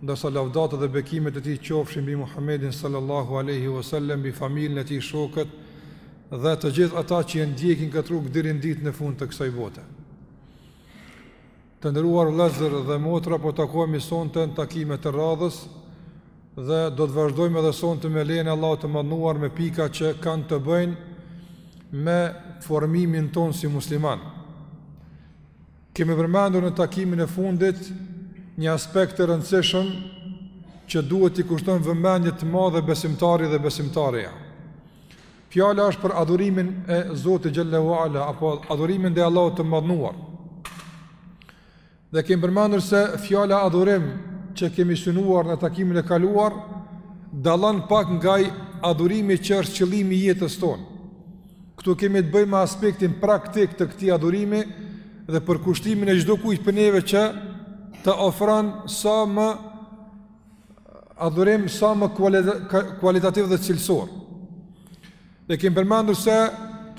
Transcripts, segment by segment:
Ndërsa lavdata dhe bekimet e tij qofshin mbi Muhammedin sallallahu alaihi wasallam, mbi familjen e tij, shokët dhe të gjithë ata që e ndjekin këtë rrugë deri në ditën e fundit të kësaj bote. Të nderuar vëllezër dhe motra, po takohemi sonte në takimin e radhës dhe do të vazhdojmë edhe sonte me lejen e Allahut të madhëruar me pika që kanë të bëjnë me formimin tonë si musliman. Kemi përmendur në takimin e fundit një aspekt të rëndësishëm që duhet t'i kushtojë vëmendje të madhe besimtari dhe besimtarja. Fjala është për adhurimin e Zotit xhel-le ue ala apo adhurimin ndaj Allahut të madhëruar. Dhe kemi përmendur se fjala adhurim që kemi synuar në takimin e kaluar dallon pak nga adhurimi që është qëllimi i jetës tonë. Këtu kemi të bëjmë me aspektin praktik të këtij adhurimi dhe përkushtimin e çdokujt prej neve që të ofron sa më adhurim sa më kualitativ dhe cilësor. Dhe kemi përmendur se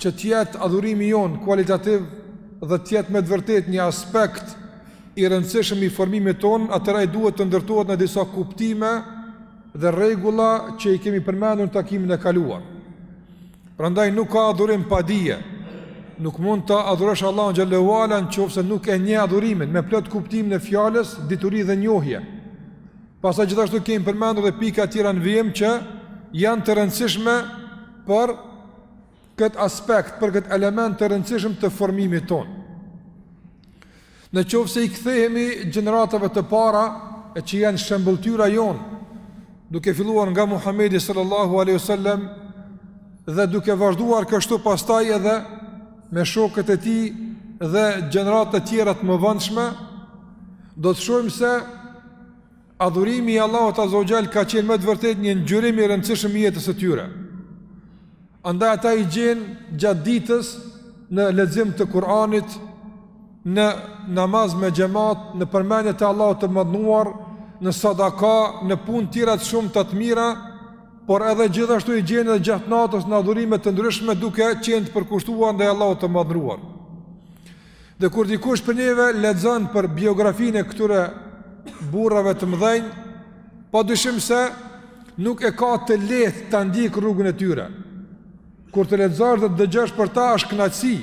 që të jetë adhurimi jonë kualitativ dhe të jetë me të vërtetë një aspekt i rëndësishëm i formimit tonë, atëherë ai duhet të ndërtohet në disa kuptime dhe rregulla që i kemi përmendur në takimin e kaluar. Prandaj nuk ka adhurim pa dije. Nuk mund ta adhurosh Allahun xhel-le ue ala në qoftë se nuk e njeh adhurimin me plot kuptimin e fjalës, dituri dhe njohje. Pastaj gjithashtu kemi përmendur dhe pika tjera në vijim që janë të rëndësishme për këtë aspekt, për këtë element të rëndësishëm të formimit tonë. Në qoftë se i kthehemi gjeneratave të para e që janë shembëlltyra jonë, duke filluar nga Muhammedi sallallahu alaihi wasallam dhe duke vazhduar kështu pastaj edhe me shokët e tij dhe gjeneratat tjera të mëvonshme, do të shohim se Adhurimi i Allahut Azza wa Jall ka qenë me të vërtetë një ngjyrim i rëndësishëm i jetës së tyre. Andaj ata i gjen gjatë ditës në lexim të Kuranit, në namaz me xhamat, në përmendje të Allahut të madhëruar, në sadaka, në punë tjera të shumta të mira, por edhe gjithashtu i gjen edhe gjatë natës në adhurime të ndryshme duke qenë të përkushtuar ndaj Allahut të madhëruar. Dhe kur dikush prej neve lexon për biografinë e këtyre burrave të mëdhenj, pa dyshim se nuk e ka të lehtë ta ndjekë rrugën e tyre. Kur të lexosh dhe të dëgjosh për ta është kënaqësi.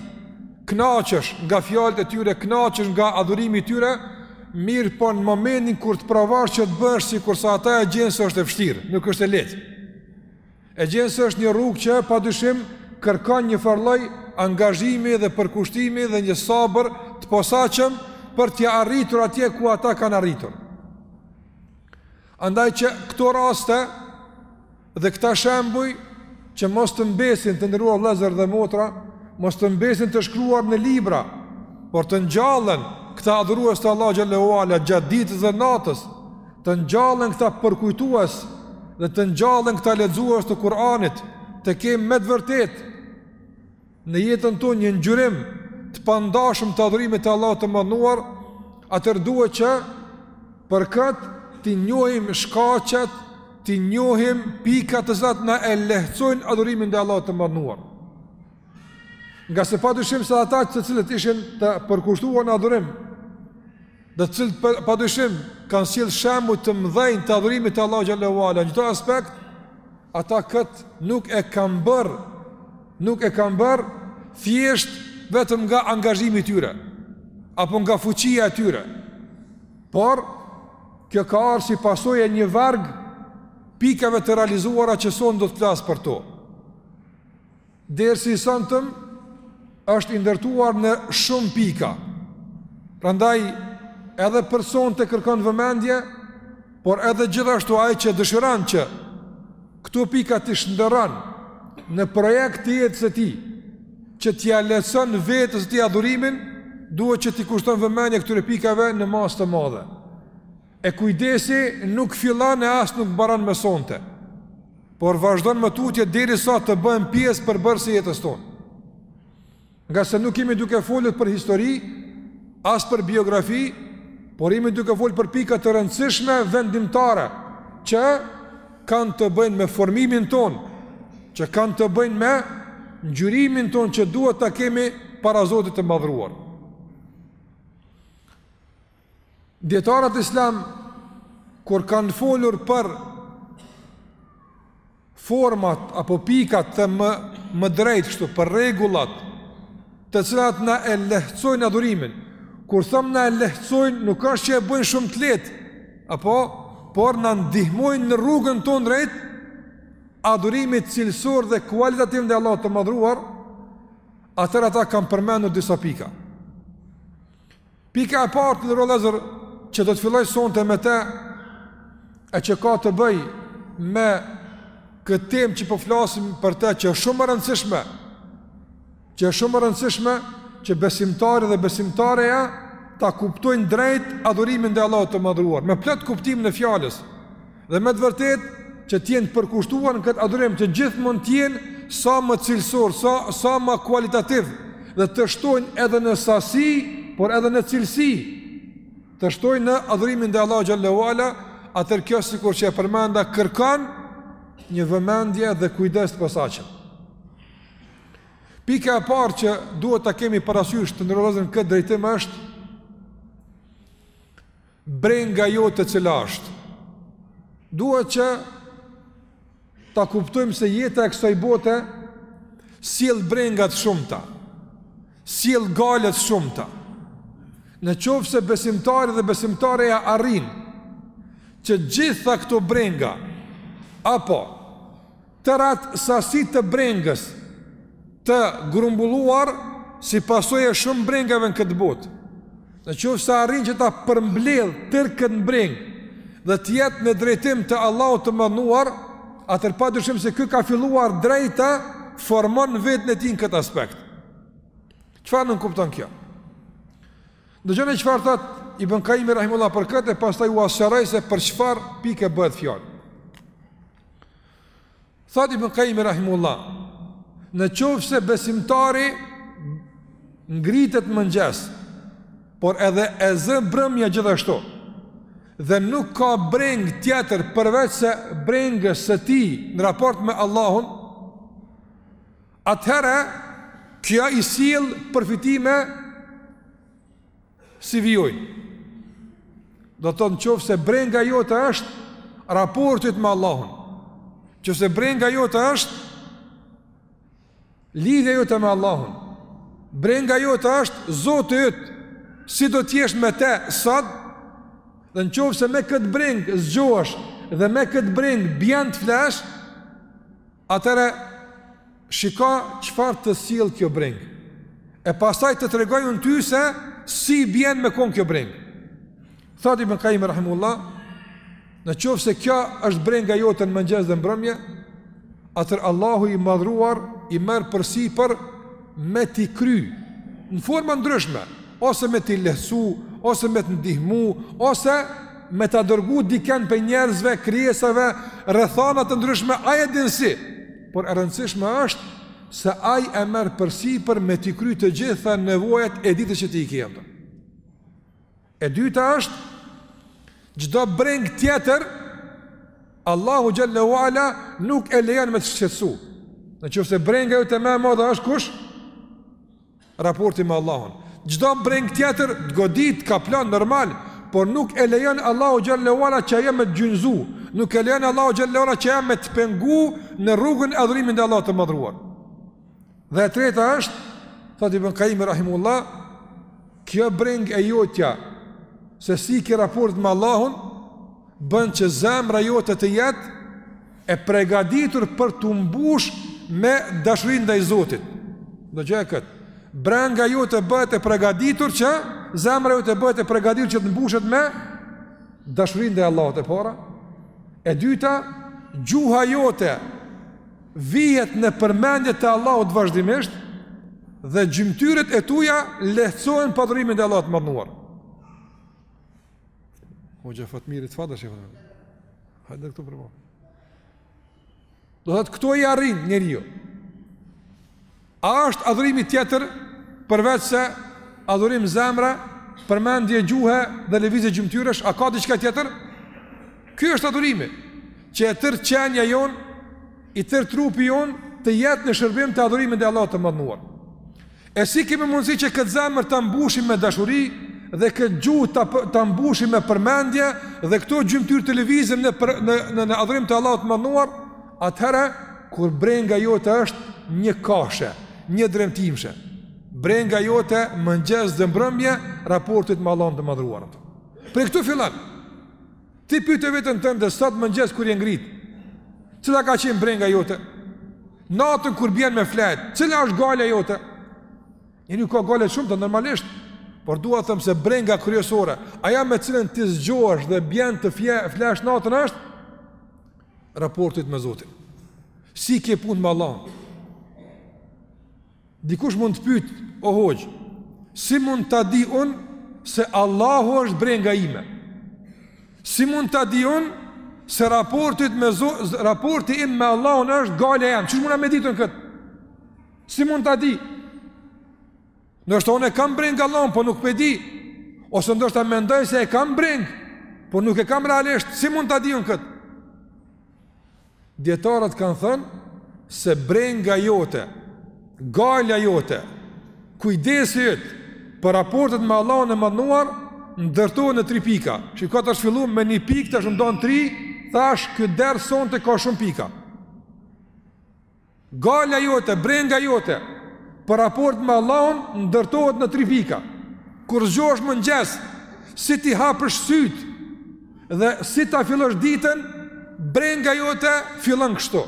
Kënaqesh nga fjalët e tyre, kënaqesh nga adhurimi i tyre, mirëpo në momentin kur të provosh që të bëhesh sikurse ata e gjen se është e vështirë, nuk është e lehtë. E gjen se është një rrugë që pa dyshim kërkon një farë lloj angazhimi dhe përkushtimi dhe një sabër të posaçëm për t'ia arritur atje ku ata kanë arritur. Andaj që këto raste dhe këta shembuj që mos të mbesin të nderuar vllezër dhe motra, mos të mbesin të shkruar në libra, por të ngjallen këta adhurues të Allahut xhelle ue ala gjatë ditës dhe natës, Të ngjallen këta përkujtues dhe të ngjallen këta lexues të Kur'anit, të kemi me të vërtetë në jetën tonë një ngjyrim të pandashëm të adhurimit të Allahut të madhëruar, atëherë duhet që për këtë t'i njohim shkaqet, t'i njohim pikat të cilat na e lehtësojnë adhurimin e Allahut të madhëruar. Ngase pa dyshim se ata të cilët ishin të përkushtuar në adhurim, të cilët pa dyshim kanë sjellë shembuj të mëdhenj të adhurimit të Allahut xhelle ue ala në çdo aspekt, ata këtë nuk e kanë bërë, nuk e kanë bërë thjesht vetëm nga angazhimi i tyre apo nga fuqia e tyre. Por kjo ka ardhur si pasojë e një varg pikave të realizuara që sonte do të flas për to. Dersi i sontëm është i ndërtuar në shumë pika. Prandaj edhe për sonte kërkon vëmendje, por edhe gjithashtu ai që dëshiron që këto pika t'i shndërron në projekt të jetës së tij, që t'ia lehtëson vetes së tij adhurimin, duhet që t'i kushton vëmendje këtyre pikave në masë të madhe. E kujdesi nuk fillon e as nuk mbaron me sonte, por vazhdon më tutje derisa të bëhen pjesë përbërëse e jetës tonë. Ngase nuk jemi duke folur për histori, as për biografi, por jemi duke folur për pika të rëndësishme vendimtare, që kanë të bëjnë me formimin tonë, që kanë të bëjnë me ngjyrimin tonë që duhet ta kemi para Zotit të madhëruar. Dijetarët islam, kur kanë folur për format apo pikat të më, më drejtë kështu, për rregullat të cilat na e lehtësojnë adhurimin, kur them na e lehtësojnë, nuk është që e bëjnë shumë të lehtë, apo, por na ndihmojnë në rrugën tonë drejt adhurimit cilësor dhe kualitativ ndaj Allahut të madhëruar, atëherë ata kanë përmendur disa pika. Pika e parë të nderuar vllezër që do të filloj sonte me te e që ka të bëjë me këtë temë që po flasim për te që është shumë e rëndësishme që është shumë e rëndësishme që besimtari dhe besimtarja ta kuptojnë drejt adhurimin ndaj Allahut të madhëruar me plot kuptimin e fjalës Dhe me të vërtetë që të jenë përkushtuar në këtë adhurim që gjithmonë të jenë sa më cilësor, sa sa më kualitativ dhe të shtojnë edhe në sasi, por edhe në cilësi. Të shtojnë në adhurimin te Allahu xhelle ue ala, atëherë kjo sikur që e përmenda kërkon një vëmendje dhe kujdes të posaçëm. Pika e parë që duhet ta kemi parasysh të nderuar, në këtë drejtim është brenga jote cila është. Duhet që ta kuptojmë se jeta e kësaj bote sjell brenga të shumta, sjell gaile të shumta. Në qoftë se besimtari dhe besimtarja arrin që gjitha këto brenga, apo Tërë atë sasi të brengës të grumbulluar si pasojë e shumë brengave në këtë botë. Në qoftë se arrin që ta përmbledh tërë këtë brengë dhe të jetë në drejtim të Allahut të madhëruar, atëherë pa dyshim se ky ka filluar drejt ta formon veten e tij në këtë aspekt. Çfarë nënkupton kjo? Dëgjoni çfarë thotë Ibn Kajimi rahimullahu për këtë, pastaj ua sqaroj se për çfarë pike bëhet fjalë. Thotë Ibn Kajimi Rahimullah Në qoftë se besimtari ngritet në mëngjes Por edhe e zë mbrëmja gjithashtu Dhe nuk ka brengë tjetër përveç se brengës së tij në raport me Allahun Atëherë, kjo i sjell përfitime si vijon. Do të thotë në qoftë se brenga jote është raporti yt me Allahun. Në qoftë se brenga jote është lidhja jote me Allahun. Brenga jote është Zoti yt. Si do të jesh me te sot? Dhe në qoftë se me këtë brengë zgjohesh dhe me këtë brengë bjen të flesh, atëherë Shiko çfarë të sjell kjo brengë. E pastaj të tregoj unë ty se si bjen me kon kjo brengë. Thotë Ibn Kajimi rahimullah, në qoftë se kjo është brenga jote në mëngjes dhe mbrëmje, atëherë Allahu i madhëruar i merr përsipër me t'i kry në forma të ndryshme, ose me t'i lehtësu, ose me të ndihmu, ose me ta dërgu diken prej njerëzve, krijesave, rrethana të ndryshme, ai e din si. Por e rëndësishme është se ai e merr përsipër me t'i kry të gjitha nevojat e ditës që ti i ke ato. E dyta është çdo brengë tjetër Allahu xhelle ue ala nuk e lejon me të shqetësu. Në qoftë se brenga jote më e madhe është kush? Raporti me Allahun. Çdo brengë tjetër të godit kah plan normal, por nuk e lejon Allahu xhelle ue ala që ajo me të gjunjëzu, nuk e lejon Allahu xhelle ue ala që ajo me të pengu në rrugën e adhurimit të Allahut të madhëruar. Dhe e treta është, thotë Ibn Qayyim rahimullah, kjo brengë e jotja se si ke raportet me Allahun bën që zemra jote të jetë E pregaditur për t'u mbush me dashuri ndaj Zotit. Dëgjoje këtë. Brenga jote bëhet e pregaditur që, zemra jote bëhet e pregaditur që të mbushet me dashuri ndaj Allahut, e para. E dyta, gjuha jote vihet në përmendje të Allahut vazhdimisht dhe gjymtyrët e tuja lehtësohen për adhurimin e Allahut të madhnuar. O gjë fatmirit, fatë është i fatmirit. Hajde këtu për mua. Do thotë këto i arrin njeriu. A është adhurimi tjetër përveç se adhurim zemre, përmendje gjuhe dhe lëvizje gjymtyrësh, a ka diçka tjetër? Ky është adhurimi, që e tërë qenja jonë, i tërë trupi jonë, të jetë në shërbim të adhurimit të Allahut të madhnuar. E si kemi mundësi që këtë zemër ta mbushim me dashuri dhe këtë gjuhë ta, ta mbushim me përmendje dhe këto gjymtyrë t'i lëvizim në, për, në, në, në adhurim të Allahut të madhnuar, atëherë kur brenga jote është njëkahshe, njëdrejtimshe. Brenga jote mëngjes dhe mbrëmje raportet me Allahun e madhëruar. Prej këtu fillon. Ti pyte veten tënde sot mëngjes kur je ngrit, cila ka qenë brenga jote? Natën kur bjen me flet, cila është gajlja jote? Njeriu ka gajle të shumta normalisht, por dua të them se brenga kryesore, ajo me të cilën ti zgjohesh dhe bjen të fje, flesh natën është raporti yt me Zotin. Si ke punët me Allahun? Dikush mund të pyet, o hoxhë, si mund ta di un se Allahu është brenga ime? Si mund ta di un se raportit me zo, raporti im me Allahun është gajle jem? Qysh mund me dit unë këtë? Si mund ta di? Ndoshta unë e kam brengë Allahun, po nuk p'e di Ose ndoshta mendoj se e kam brengë Po nuk e kam realisht, si mund ta di un këtë? Dijetarët kanë thënë se brenga jote, gajla jote, kujdesi jot për raportet me Allahun e madhnuar, ndërtohen në tri pika. Shikat, është fillu me një pikë, tash u ndanë tri, thash ky ders sonte ka shumë pika. Gajla jote, brenga jote për raport me Allahun ndërtohet në tri pika. Kur zgjohesh mëngjes, si t'i hapësh sytë dhe si ta fillosh ditën, brenga jote fillon kështu.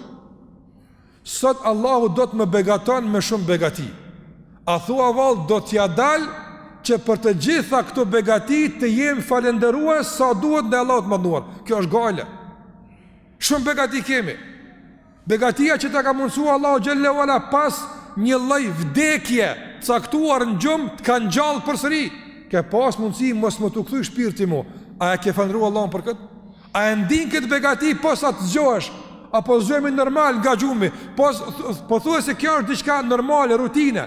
Sot Allahu do të më begaton me shumë begati. A thua vallë do t'ja dal që për të gjitha këto begati të jem falënderues sa duhet ndaj Allahut të madhëruar. Kjo është gajle. Shumë begati kemi. Begatia që ta ka mundësua Allahu xhelle ve ala pas një lloj vdekje caktuar në gjumë të ka ngjallë përsëri. Ke pas mundësi mos me t'u kthy shpirti më. A e ke falënderu Allahun për këtë? A e ndin këtë begati posa të zgjohesh? Apo zgjohemi normal nga gjumi? Po, po thua se kjo është diçka normale, rutine.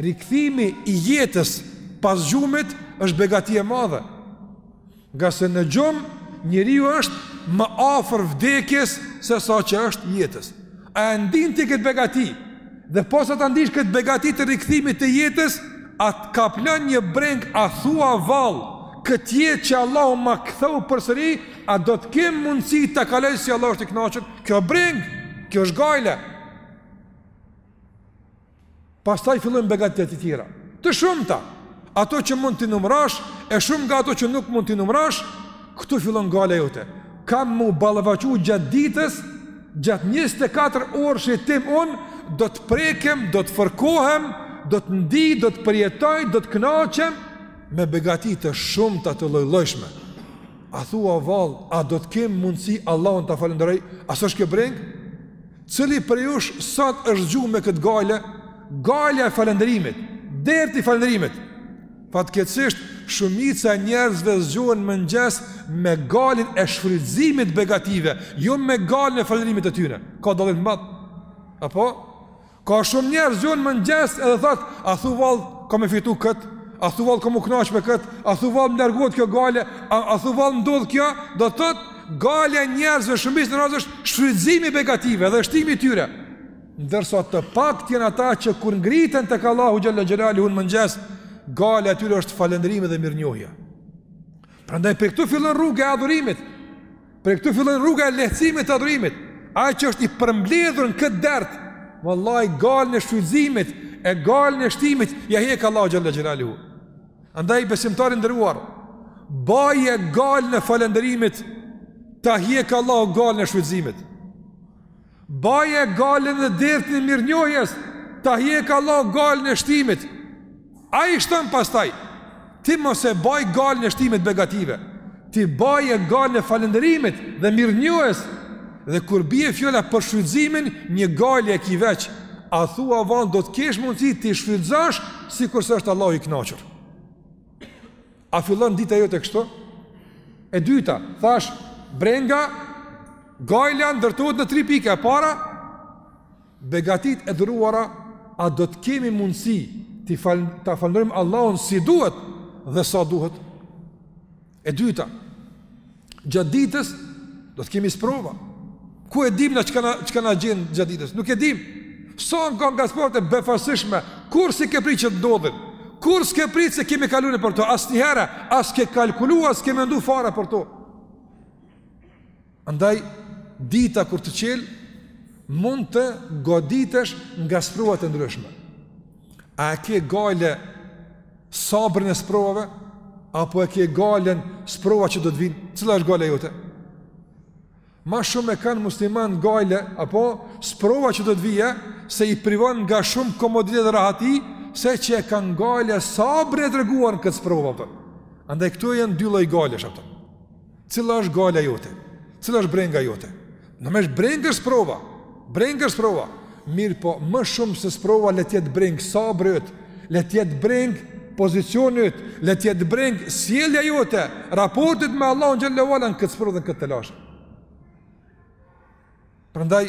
Rikthimi i jetës pas gjumit është begati e madhe. Ngase në gjumë njeriu është më afër vdekjes sesa që është jetës. A e ndin ti këtë begati? Dhe posa ta ndish këtë begati të rikthimit të jetës, a të kaplon një brengë a thua vallë, këtë jetë që Allahu ma ktheu përsëri, a do të kem mundësi ta kaloj si Allahu është i kënaqur? Kjo brengë, kjo është gajle. Pastaj fillojnë begatitë e tjera. Të shumta, ato që mund t'i numrosh, e shumë nga ato që nuk mund t'i numrosh, këtu fillon gajle jote. Kam m'u ballafaqu gjatë ditës, gjatë 24 orëshit tim unë, do të prekem, do të fërkohem, do të ndij, do të përjetoj, do të knaqem, me begati të shumta të llojllojshme. A thua vallë, a do të kem mundësi Allahun ta falënderoj, a s'është kjo brengë? Cili prej jush sot është zgju me këtë gajle? Gajle e falënderimit, derti i falënderimit. Fatkeqësisht shumica e njerëzve zgjohen mëngjes me gajlen e shfrytëzimit të begative, jo me gajlen e falënderimit të tyre. Ka dallim të madh. Apo ka shumë njerëz zgjohen mëngjes edhe thotë, a thu vallë kam me fitu kët? A thu vallë kam m'u kënaq me kët? A thu vallë më largohet kjo gajle? A, a thu vallë më ndodh kjo? Do të thotë Gajlja e njerëzve në shumicën e rasteve është shfrytëzimi i begative dhe shtimi i tyre. Ndërsa të paktë janë ata që kur ngriten tek Allahu xhelle xhelaluhu në mëngjes, gajla e tyre është falënderimi dhe mirënjohja. Prandaj prej këtu fillon rruga e adhurimit. Prej këtu fillon rruga e lehtësimit të adhurimit. Ai që është i përmbledhur në këtë dert, vallahi gajlen e shfrytëzimit, e gajlen e shtimit, ia hek Allahu xhelle xhelaluhu. Andaj besimtar i nderuar, baje gajlen e falënderimit, ta hjek Allahu gajlen e shfrytëzimit. Baje gajlen e dertin e mirënjohjes, ta hjek Allahu gajlen e shtimit. Ai i shton pastaj, ti mos e baj gajlen e shtimit të begative. T'i baje gajlen e falënderimit dhe mirënjohjes dhe kur bie fjala për shfrytëzimin, një gajle e ki veç, a thua vallë do të kesh mundësi t'i shfrytëzosh sikurse është Allahu i kënaqur. A fillon dita jote kështu? E dyta, thash, brenga, gajla ndërtohet në tri pika, e para, Begatitë e dhuruara, a do të kemi mundësi ta fal, ta falënderojmë Allahun si duhet dhe sa duhet? E dyta, gjatë ditës do të kemi sprova. Ku e dimë na çka na çka na gjen gjatë ditës? Nuk e dimë. Sa na ka goditë befasishëm, kurrë s'i ke prit që të ndodhin? Kurrë s'ke prit s'e ke mi kalkulu për to asnjëherë, as ke kalkulu, as ke mendu fare për to. Andaj, dita kur të çelë, mund të goditesh nga sprova të ndryshme. A e ke gajle sabrin e sprovave, apo e ke gajlen sprovat që do të vijnë, cila është gajlja jote? Ma shumë e kanë muslimanët gajle apo sprova që do të vijë, se i privon nga shumë komoditete dhe rahati, se ç'e kanë gajle sabrin e treguar në këto sprova. Pra. Andaj këto janë dy lloj gajlesh, shëpëtëm. Cila është gajlja jote? Cila është brenga jote? Normal, brengë është sprova, brengë është sprova, mirëpo ma shumë se sprova le të jetë brengë sabri yt, le të jetë brengë pozicioni yt, le të jetë brengë sjellja jote, raporti yt me Allahun xhel-le ve ala në këtë sprovë dhe në këtë telash. Prandaj,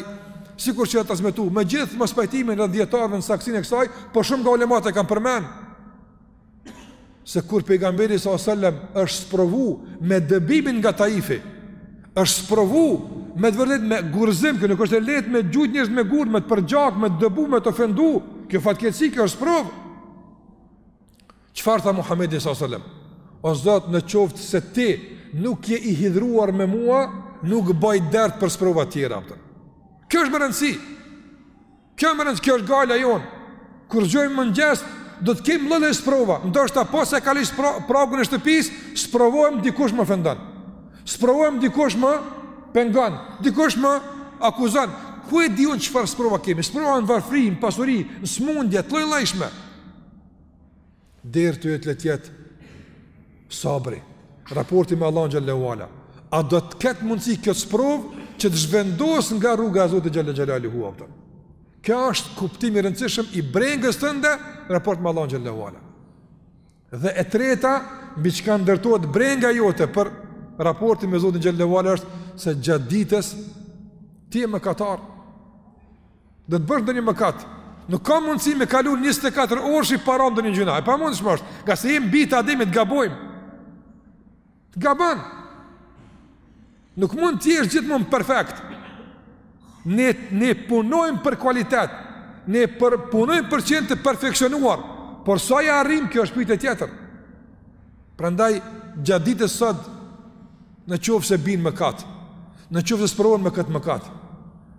sikur që asht transmetu, me gjithë mospajtimin rreth dijetarëve në saktësinë e kësaj, por shumë nga ulemat e kanë përmend se kur pejgamberi s.a. sallam është sprovu me dëbimin nga Taifi, është sprovu me të vërtetë me gurëzim, kjo nuk është e lehtë me t'gjujt njerëzit me gurë, me të përgjak, me të dëbu, me të ofendu, kjo fatkeqësi, kjo është sprovë. Çfarë tha Muhamedi sallallahu alajhi wasallam? O Zot, në qoftë se ti nuk je i hidhruar me mua, nuk baj dert për sprova të tjera. Kjo është me rëndësi. Kjo me rëndësi, kjo është gajlja jonë. Kur zgjohemi n'mëngjes, do të kemi lloj-lloj sprova. Ndoshta posa e kaloj spro, pragun e shtëpisë, sprovohem dikush më ofendon. Sprovohem dikush më pengon, dikush më akuzon. Ku e di unë çfarë sprova kemi? Sprova në varfri, n'pasuri, në smundje, të lloj-llojshme. Derti yt le të jetë sabri, raporti me Allahun xhel-le ve ala. A do të ketë mundësi kjo sprovë që të zhvendosë nga rruga e Zotit xhel-le xhelaluhu apo jo. Kjo është kuptim i rëndësishëm i brengës tënde raport me Allahun xhel-le ve ala. Dhe e treta, mbi çka ndërtohet brenga jote për raportin me Zotin xhel-le ve ala është se gjatë ditës ti je mëkatar Do të bësh ndonjë mëkat. Nuk ka mundësi me kalu 24 orë s'i pa ra ndonjë gjynah. E pamundshme është, ngase jemi bijtë e Ademit, gabojmë. Do gabon. Nuk mund të jesh gjithmonë perfekt. Ne ne punojmë për kualitet. Ne punojmë për t'qenë të perfeksionuar. Por sa ja arrim kjo është pyetje tjetër. Prandaj gjatë ditës sot në qoftë se bie n'mëkat, në qoftë se sprovohesh me këtë mëkat.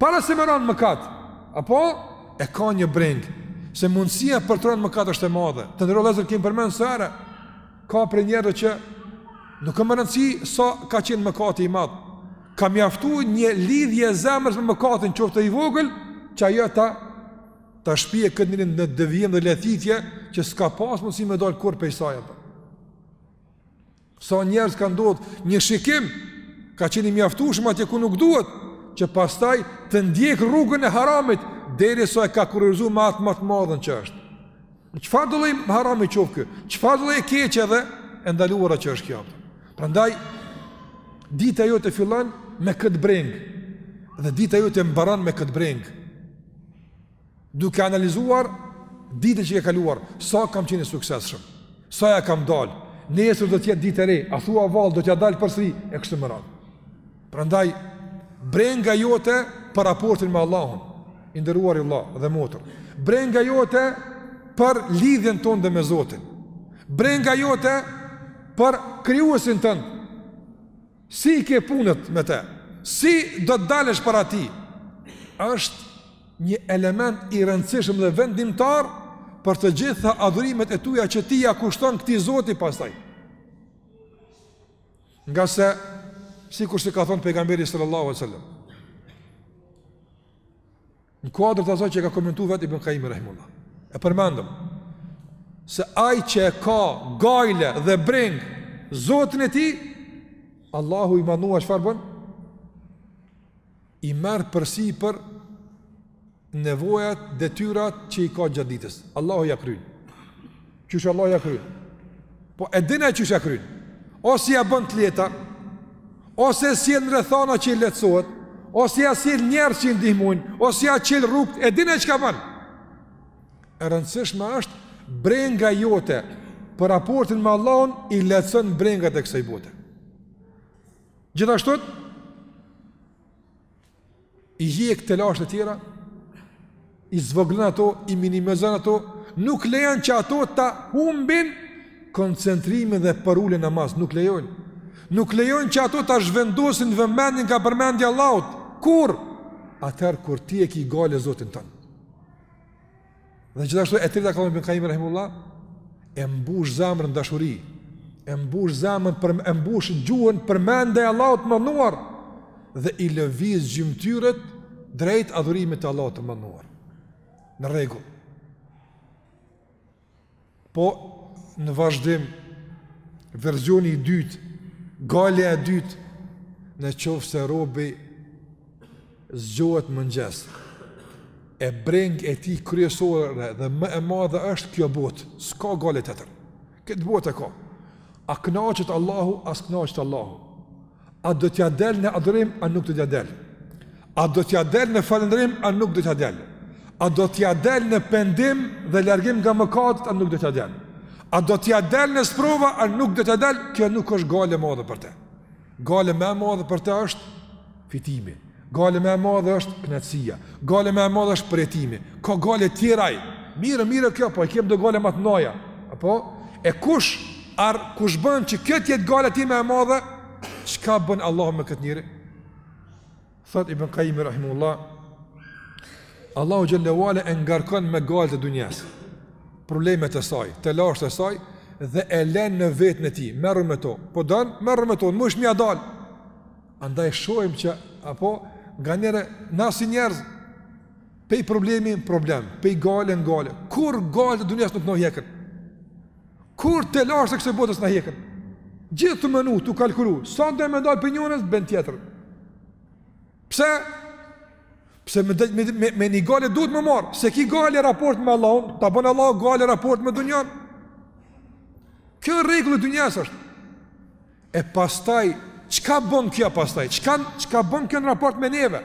Para se me ra në mëkat, apo e ka një brengë, se mundësia për të ra në mëkat është e madhe. Të nderuar vëllezër kemi përmend disa herë, ka prej njerëzve që nuk o me rëndësi sa ka qenë mëkati i madh. Ka mjaftu një lidhje e zemrës me mëkatin qoftë i vogël, që ajo ta, ta shpie këtë njeri në devijim dhe lajthitje, që s'ka pas mundësi me dalë kurrë prej saj. Sa njerëz ka ndodh, një shikim ka qenë i mjaftueshëm atje ku nuk duhet, që pastaj të ndjekë rrugën e haramit derisa e ka kurorëzuar me atë më të madhen që është. Në çfarëdo lloj harami qoftë ky? Çfarëdo lloj e keqe dhe e ndaluara që është kjo? Prandaj dita jote fillon me këtë brengë dhe dita jote mbaron me këtë brengë. Duke analizuar ditën që ke kaluar, sa kam qenë i suksesshëm, sa ja kam dalë, nesër do të jetë ditë e re, a thua vallë do t'ja dalë përsëri e kështu me radhë. Prandaj brenga jote për raportin me Allahun, i nderuari vëlla dhe motër. Brenga jote për lidhjen tënde me Zotin. Brenga jote për krijuesin tënd. Si i ke punët me te? Si do të dalësh para tij? është një element i rëndësishëm dhe vendimtar për të gjitha adhurimet e tuja që ti ja kushton këtij Zoti pastaj. Ngase, sikurse ka thonë pejgamberi sallallahu alejhi ve sel-lem, Në kuadër të asaj që e ka komentu vetë Ibn Kajimi Rahimehullah E përmendëm Se ai që e ka gajle dhe brengë Zotin e tij Allahu i madhëruar çfarë bën I merr përsipër Nevojat, detyrat që i ka gjatë ditës Allahu ia kryn Qysh Allahu ja kryen. Po e din ai qysh ja kryen. Ose ja bën të lehta, ose e sjell në rrethana që i lehtësohet, ose ja sjell njerëz që i ndihmojnë, ose ja çel rrugë, e din ai çka bën. E rëndësishme është brenga jote për raportin me Allahun i lehtëson brengat e kësaj bote. Gjithashtu i hjek telashet e tjera, i zvoglon ato, i minimizon ato, nuk lejon që ato ta humbin koncentrimin dhe përuljen në namaz, nuk lejojnë. Nuk lejojnë që ato ta zhvendosin vëmendjen ka përmendja e Allahut, kur? Atër kur ti e ki gajle zotin tand. Dhe gjithashtu e treta ka Ibn Kajimi rahimehullah e mbush zemrën dashuri, e mbush zemrën për e mbush gjuhën përmendje e Allahut të madhëruar dhe i lëviz gjymtyrët drejt adhurimit të Allahut të madhëruar. Në rregull. Po në vazhdim verzioni i dytë, gajlja e dytë në qofë se robi zgjohet mëngjes. E brenga e tij kryesore dhe më e madhe është kjo botë, s'ka gajle tjetër. Këtë botë e ka. A knaqët Allahu, a s'knaqët Allahu. A do t'ja del në adhurim, a nuk do t'ja del? A do t'ja del në falëndrim, a nuk do t'ja del? A do t'ja del në pendim dhe largim nga mëkatet, a nuk do t'ja del? A do t'ja del në sprova, a nuk do t'ja del? Kjo nuk është gajle e madhe për te. Gajle më e madhe për te është fitimi. Gajle më e madhe është knaqsia, gajle më e madhe është përjetimi, ka gajle tjera aj, mirë, mirë kjo, po i kem do gajle ma të mdhaja, apo, e kush, ar, kush bën që kjo t'jetë gajlja e tij më e madhe, çka bën Allahu me këtë njeri? Thot Ibn Kajimi rahimehullah, Allahu xhel-le ue ala e ngarkon me gajlet e dunjas, problemet e saj, telashet e saj, dhe e len në vetën e tij, merru me to, po don, merru me to, në mujsh m'ja dalë, Andaj shohim që apo nganjëherë na si njerëz pej problemi në problem, pej gajle në gajle. Kurr gajlet e dunjas nuk na hjeken? Kurr telashet e kësaj bote s'na hjeken? Gjithë tu menu, tu kalkulu, sa don me dalë pej njënës, bjen n'tjetër. Pse? Pse me, me, me, me një gajle duhet m'u marrë, s'e ki gajle raport me Allahun, ta bënë Allahu gajle raport me dunjan. Kjo rregulli dunjas është. E pastaj, çka bën kjo pastaj? Çka, çka bën kjo në raport me neve?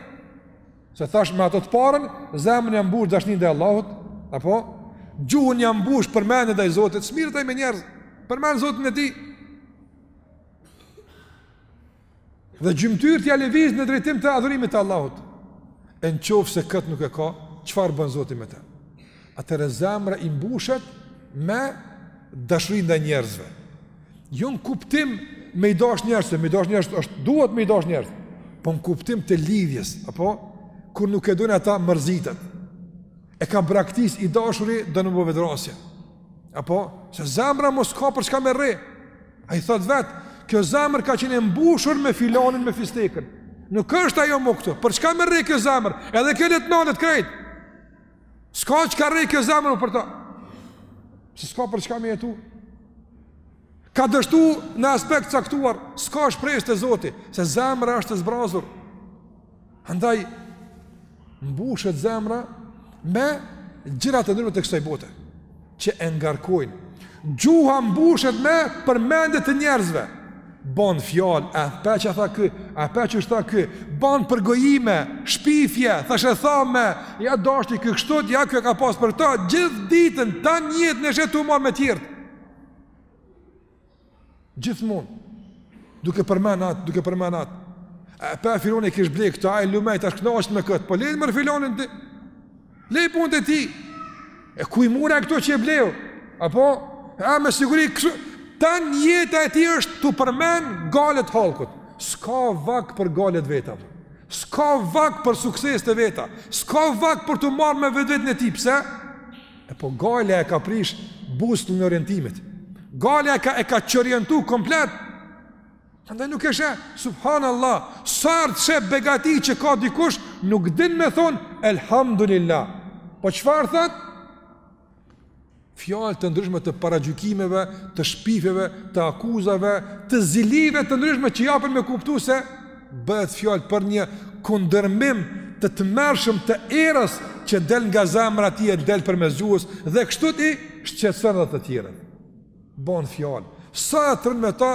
Se thash me ato të parën, zemrën ja mbush dashni ndaj Allahut, apo? Gjuhën ja mbush përmendje ndaj Zotit, s'mirret aj me njerëz, përmend Zotin e tij. Dhe gjymtyrët ja lëviz në drejtim të adhurimit të Allahut. E në qofë se këtë nuk e ka, çfarë bën Zoti me te? atëherë zemra i mbushet me dashuri ndaj njerëzve. Jo në kuptim me i dash njerëzve, me i dash njerëzve, është duhet me i dash njerëzve, po në kuptim të lidhjes, apo, kur nuk e dojnë ata mërzitet, e ka braktis i dashuri dhe bon vetëvrasje, apo, se zemra mo s'ka për çka me rreh, ai thotë vet, kjo zemër ka qenë mbushur me filonin me fistekën, nuk është ajo më këtu, për çka me rreh kjo zemër, edhe kjo le të nalet krejt, S'ka çka rreh kjo zemër për ta. Se s'ka për çka me jetu. Ka dështu në aspekt caktuar, s'ka shpresë te Zoti, se zemra është e zbrazur. Andaj, mbushet zemra me gjëra të ndryshme të kësaj bote. që e ngarkojnë. Gjuha mbushet me përmendje të njerëzve. Bon fjalë, a pe ça tha ky, a pe ça tha ky, bon përgojime, shpifje, thashetheme, ja dashti ky kështu, ja kjo ka pas për ta, gjithë ditën, tan jetën e sheh tu u marrë me tjerët. Gjithmonë, duke përmen atë, duke përmen atë. E pe filoni kish blej këta, a e lum ai, tash knaqet me këtë, po leje more filonin ti. Leji punët e tij. E ku i mur ai këto që e bleu? Apo, e me siguri, kështu, tan jeta e tij është tu përmend gajlet e hallkut. S'ka vakt për gajlet e veta. S'ka vakt për sukseset e veta. S'ka vakt për t'u marrë me vetveten e tij, pse? E po gajlja e ka prish busullën e orientimit. Gajlja e ka, e ka çorientu komplet. Andaj nuk e sheh, subhanallah, sartë që begati që ka dikush, nuk din me thonë, elhamdulillah. Po çfarë thotë? Fjalë të ndryshme të paragjykimeve, të shpifjeve, të akuzave, të zilive të ndryshme që japën me kuptu se Bëhet fjalë për një kundërmim të tmerrshëm të erës që del nga zemra e tij e del përmes gjuhës dhe kështu t'i shqetëson edhe të tjerët. Bën fjalë. Sa herë t'rrin me ta,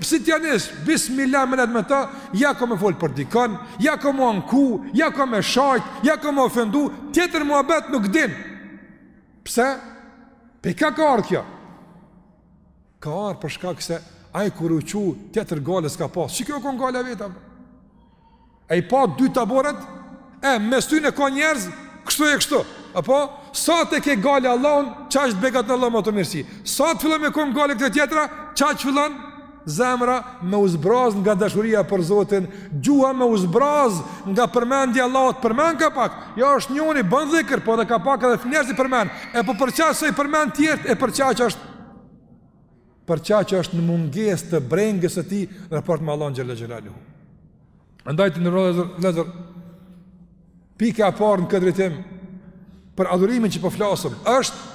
si t'ia nis Bismillah me nejt me ta, ja ka me fol për dikon, ja ka m'u anku, ja ka me shajt, ja ka me ofendu, tjetër muhabet nuk din. Pse? Pej ka ka ardh kjo? Ka ardh për shkak se ai kur u çu tjetër gajle s'ka pasë. Çka o konë gajlja e vet? E i pa dy taboret, e mes tyne ka njerëz, kështu e kështu. Apo, sa të ke gajle Allahun, ça është begaton Allahu me të mirësi. Sa të fillon me konë gajle këto tjetra, çka fillon zemra me u zbraz nga dashuria për Zotin, gjuha me u zbraz nga përmendja e Allahut, përmend ka pak, ja jo, është njoni, bën dhikër, po dhe ka pak edhe të njerëz i përmend, e po për ça s'i përmend tjerët, e për çka është për çka që është në mungesë të brengës së tij në raport me Allahun xhelle xhelaluhu. Andaj të nderuar vëllezër, pika e parë në këtë drejtim, për adhurimin që po flasim, po është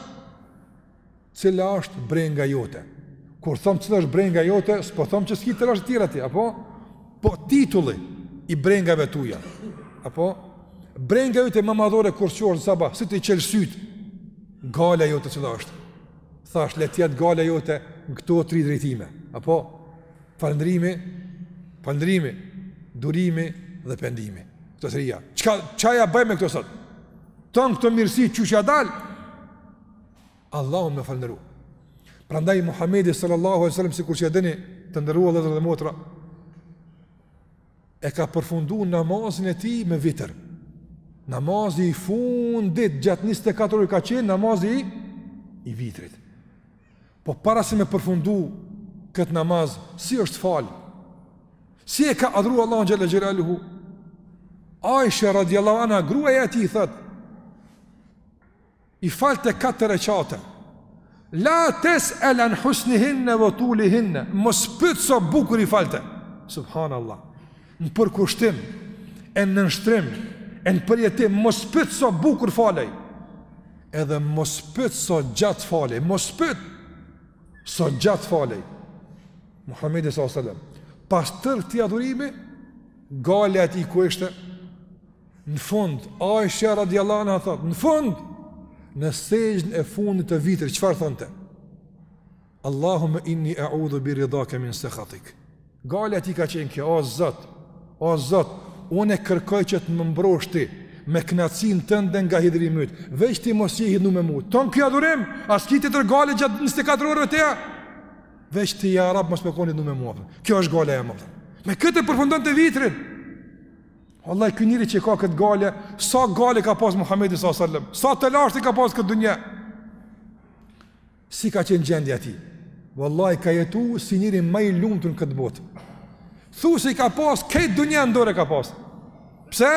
cila është brenga jote. Kur thom cila është brenga jote, s'po thom që s'ki telashe tjera ti, apo? Po titulli i brengave tuja, apo? Brenga jote më madhore kur çohesh në sabah, si t'i çel sytë, gajlja jote cila është. Thashë, le të jetë gajlja jote në këto tri drejtime. Apo, falëndrimi, falëndrimi, durimi dhe pendimi. Këto tria. Çka, çka ja bëj me këto sot? Tonë këto mirësi, qysh ja dal Allahun me falëndru. Prandaj Muhammedi sallallahu alajhi wasallam, sikurse e dini, të nderuar vëllezër dhe motra, e ka përfundu namazin e tij me vitër. Namazi i fundit gjatë 24 orë ka qenë namazi i, i vitrit. Po para se me përfundu këtë namaz, si është fal? Si e ka adhuru Allahun xhelle xhelaluhu? Aisha radiallahu anha, gruaja e tij thotë, I falte katër reqate. La tes'el an husnihinne ve tulihinne, mos pyt sa bukur i falte. Subhanallah. Në përkushtim, e në nënshtrim, e në përjetim, mos pyt sa bukur falej. Edhe mos pyt sa gjatë falej, mos pyt sa gjatë falej. Muhammedi s.a.s. Pas tërë këtij adhurimi, gajlja e tij ku ishte, Në fund, Aisha radiallahu anha thotë, në fund, në sexhden e fundit të vitrit, çfarë thonte? Allahume inni eudhu bi ridake min sekhatik. Gajlja e tij ka qenë kjo, o Zot, o Zot, unë e kërkoj që të më mbrosh ti, me kënaqësinë tënde nga hidhërimi yt, veç ti mos ji i hidhnu me mu, tonë ky adhurim, as ki tjetër gajle gjatë 24 orëve të tija, veç ti ja Rab mos me kon i hidhnu me mu, kjo është gajlja jeme, me këtë e përfundonte vitrin, Wallahi ky njeri që ka këtë gajle, sa gajle ka pas Muhamedi sallallahu alajhi wasallam? Sa telashe ka pas në këtë dunja? Si ka qenë gjendja e tij? Wallahi ka jetu si njeri më i lumtur në këtë botë. Thu se e ka pas këtë dunja n'dorë e ka pas. Pse?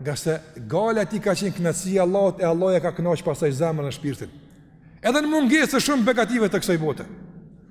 Ngase gajlja e tij ka qenë kënaqësia e Allahut e Allahu ia ka kënaq pastaj zemrën e shpirtin. Edhe në mungesë të shumë begative të kësaj bote.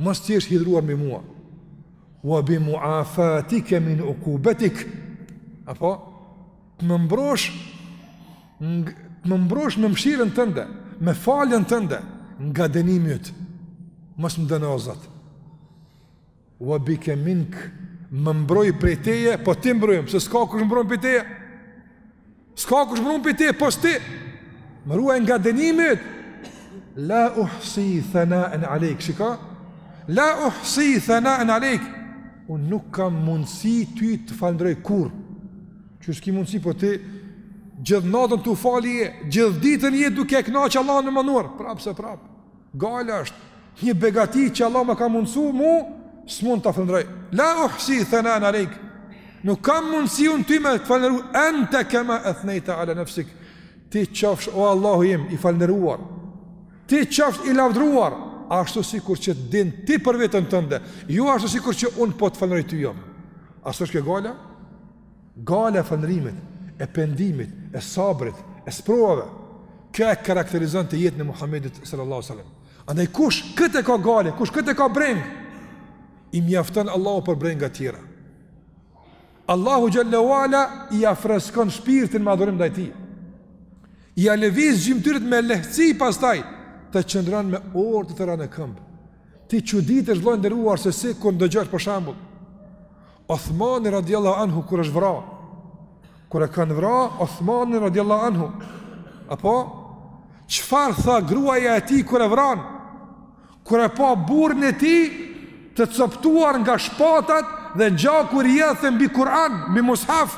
Mos të jesh hidhëruar mbi mua. Wa bi mu'afatika min uqubatik. Apo të më mbrosh të më mbrosh me mëshirën tënde, me faljen tënde nga dënimi yt. Mos më dëno o Zot. Wa bika mink më mbroj prej teje, po ti mbrojmë, se s'ka kush mbron prej teje. S'ka kush më run pi ti, pos ti, më ruaj nga dënimet, la uhsi thenaen alejk, shika, la uhsi thenaen alejk, unë nuk kam mundësi ty të falënderoj kurrë, qysh s'ki mundësi, po ti, gjithë natën tu fal je, gjithë ditën je duke e kënaq Allahun e madhnuar, prapë se prapë, Gala është një begati që Allah më ka mundësu mu, s'mund ta falënderoj. La uhsi thenaen alejk, nuk kam mundësi unë ty me të falënderu, ente kema ethnejte ala nefsik, ti qofsh o Allahu im i falënderuar, ti qofsh i lavdëruar, ashtu sikur që din ti për veten tënde, jo ashtu sikur që unë po të falënderoj ty jam. Ashtu është kjo gala? Gala e falënderimit, e pendimit, e sabrit, e sprovave. Kjo e karakterizonte jetën e Muhamedit sallallahu alaihi wasallam. Andaj kush këtë e ka gale, kush këtë e ka brengë, i mjafton Allahu për brenga të tjera. Allahu xhelle ue ala ia freskon shpirtin me adhurim ndaj tij. Ia lëviz gjymtyrët me lehtësi pastaj të qëndron me orë të tëra në këmbë. Ti çuditesh vëlla i nderuar se si kur ndëgjosh për shembull Othmani radiallahu anhu kur është vra Kur e kanë vra Othmanin radiallahu anhu Apo Qfar tha gruaja e ti kur e vran Kur e pa burrin e tij Të coptuar nga shpatat Dhe gjaku rrjedhte mbi Kur'an Mbi mushaf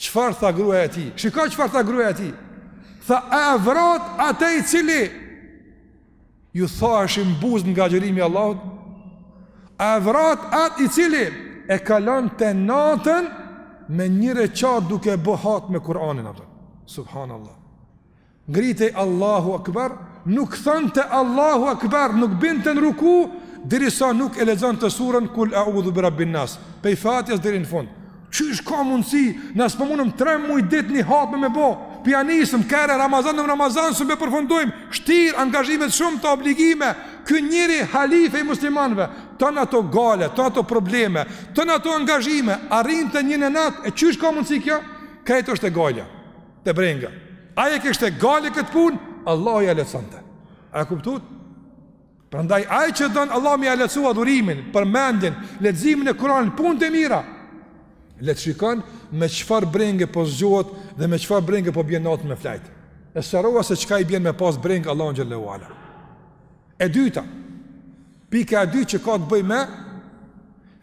Çfarë tha gruaja e tij Shika çfarë tha gruaja e tij Tha e vratë atë i cili Iu thaheshin buzët nga agjërimi i Allahut, a e vratë atë i cili e kalonte natën me një rekat duke e bë hatme Kur'anin, atë. Subhanallah. Ngritej Allahu Akbar, nuk thonte Allahu Akbar, nuk binte në ruku, derisa nuk e lexonte surën, kul eudhu bi rabbin nas, pej Fatihas deri në fund. Qysh ka mundësi, na s'po mundem 3 muaj ditë një hatme me bo, po ia nisim kherë, Ramazan në Ramazan, s'mun e përfundojmë, shtirë, angazhimet shumta, obligime, ky njeri halife i muslimanve, tonë ato gale, tonë ato probleme, tonë ato angazhime, arrinte një në natë, e qysh ka mundësi kjo? Krejt është te gala, te brenga. Ai e kishte gale këtë punë, Allahu ia lehtësonte. A kuptut? Prandaj ai që don Allahu me ia lehtësu adhurimin, përmendjen, leximin e Kur'anit, punët e mira. Le të shikon me çfarë brenge po zgjohet dhe me çfarë brenge po bjen natën me flajt. E sqarova se çka i bjen me pas brengë Allahun xhelle ue ala. E dyta, pika e dytë që ka të bëjë me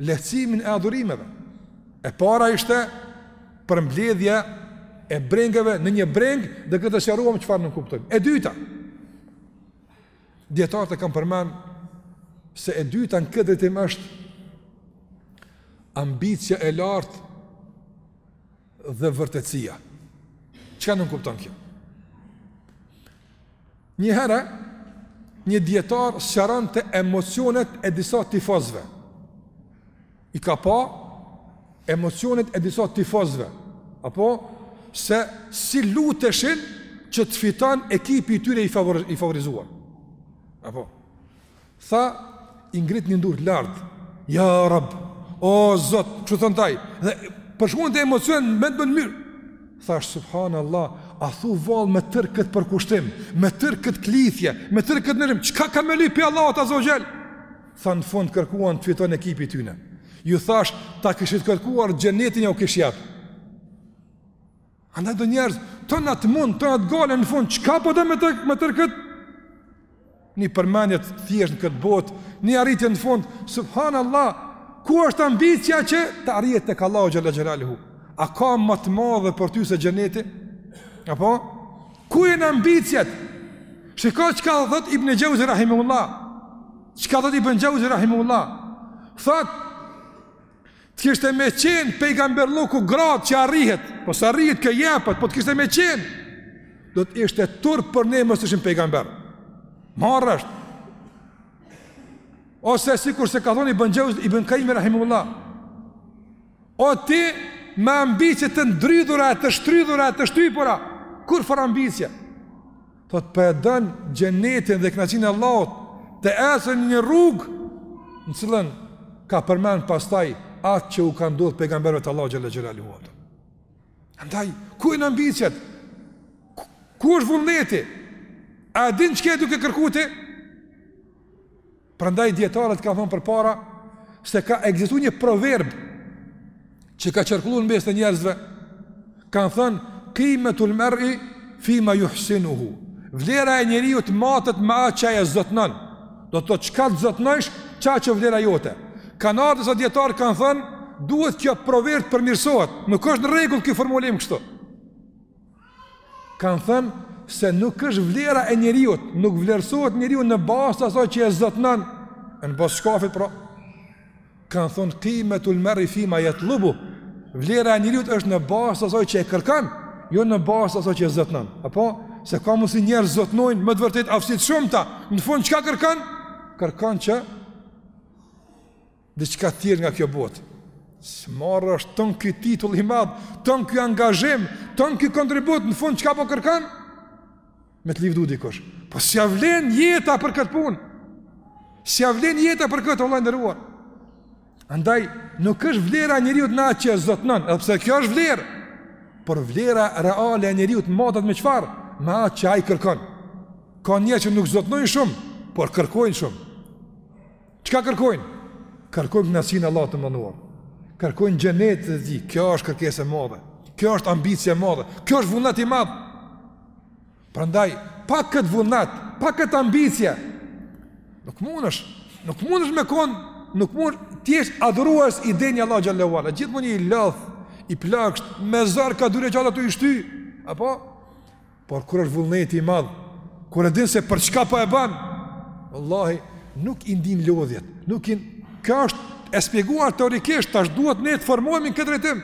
lehtësimin e adhurimeve. E para ishte përmbledhja e brengave në një brengë dhe këtë e sqaruam çfarë nënkuptojmë. E dyta, Dijetarët e kanë përmend se e dyta në këtë drejtim është ambicja e lartë dhe vërtetësia. Çka nënkupton kjo? Një herë një dijetar sqaronte emocionet e disa tifozëve. i ka pa emocionet e disa tifozve, apo se si luteshin që të fiton ekipi i tyre i, favor, i favorizuar. Apo, tha, i ngritnin durt lart, ja Rab, o Zot, kështu thonte ai, dhe përshkrunte emocionet, me të bërtimë, tha, subhanallah, a thu vallë me tërë këtë përkushtim, me tërë këtë klithje, me tërë këtë nderim, çka ka me lyp pi Allahut azze ue xhel, Tha në fund kërkuan të fiton ekipi i tyne. U thash, ta kishin kërkuar xhenetin ja u kish jep. Andaj do njerëz, tanë atë mund, tanë atë gajle në fund, çka po do me të, me tërë këtë? Një përmendje thjesht në këtë botë, një arritje në fund, subhanallah, ku është ambicja që të arrihet tek Allahu xhele xhelaluhu? A ka më të madhe për ty se xheneti? Apo? Ku janë ambicjet? Shiko çka thotë Ibn Xheuzi rahimehullah. Çka thotë Ibn Xheuzi rahimehullah? Thotë Të kishte me qenë pejgamberllëku gradë që arrihet Po s'arrihet, kjo jepet, po të kishte me qenë Do të ishte turp për ne mos të ishim pejgamberë Marre është Ose sikurse ka thonë Ibn Xheuz Ibn Kajimi rahimehullah O ti me ambicje të ndrydhura e të shtrydhura e të shtypura, kurrfarë ambicje? Thotë po e don xhenetin dhe knaqësinë e Allahut, të pret një rrugë, në cilën ka përmend pastaj atë që u ka ndodhë pejgamberve të Allahut xhele xhelaluhu. Andaj, ku janë ambicjet? Ku është vullneti? A din çka je duke kërku ti? Prandaj dijetarët kanë thënë përpara se ka ekzistuar një proverb që ka qarkulluar mes njerëzve, kanë thënë qimatul mar'i fi ma yuhsinuhu. Vlera e njeriut matet me atë që e zotnon. Do të thotë çka të zotnosh, qaq vlera jote. Kanë ardh disa dijetarë kanë thënë, duhet kjo proverb të përmirësohet. Nuk është në rregull ky formulim kështu. Kanë thënë se nuk është vlera e njeriut, nuk vlerësohet njeriu në bazë të asaj që e zotnon në bazë shkathtësive, por kanë thënë kimetul mer'i fima jatlubu, vlera e njeriut është në bazë të asaj që e kërkon, jo në bazë të asaj që e zotnon. Apo se ka mundësi njerëz zotnojnë me të vërtetë aftësi të shumta, në fund çka kërkon? Kërkon që Diçka tjetër nga kjo botë. Se marre është tonë ky titull i madh, tonë ky angazhim, tonë ky kontribut, në fund çka po kërkon? Me të livdu dikush. Po s'ia vlen jeta për këtë punë? S'ia vlen jeta për këtë, vlla i nderuar? Andaj, nuk është vlera e njeriut në atë që e zotnon, edhe pse kjo është vlerë, por vlera reale e njeriut matet me çfarë, me atë që ai kërkon. Ka njerëz që nuk zotnojnë shumë, por kërkojnë shumë. Çka kërkojnë? Kërkojnë kënaqësinë e Allahut të madhëruar. Kërkojnë xhenetin e Tij. Kjo është kërkesa e madhe. Kjo është ambicia e madhe. Kjo është vullnet i madh. Prandaj, pa këtë vullnet, pa këtë ambicie, nuk mundesh, nuk mundesh me kon, nuk mund të jesh adhurues i denjë i Allahut xhele ue ala. Gjithmonë i lodht, i plogësht, me zor ka dyre gjata të i shty. Apo Por kur është vullneti i madh, kur e din se për çka po e bën, vallahi nuk i ndin lodhjet, nuk i kjo është e shpjeguar teorikisht, tash duhet ne të formohemi në këtë drejtim.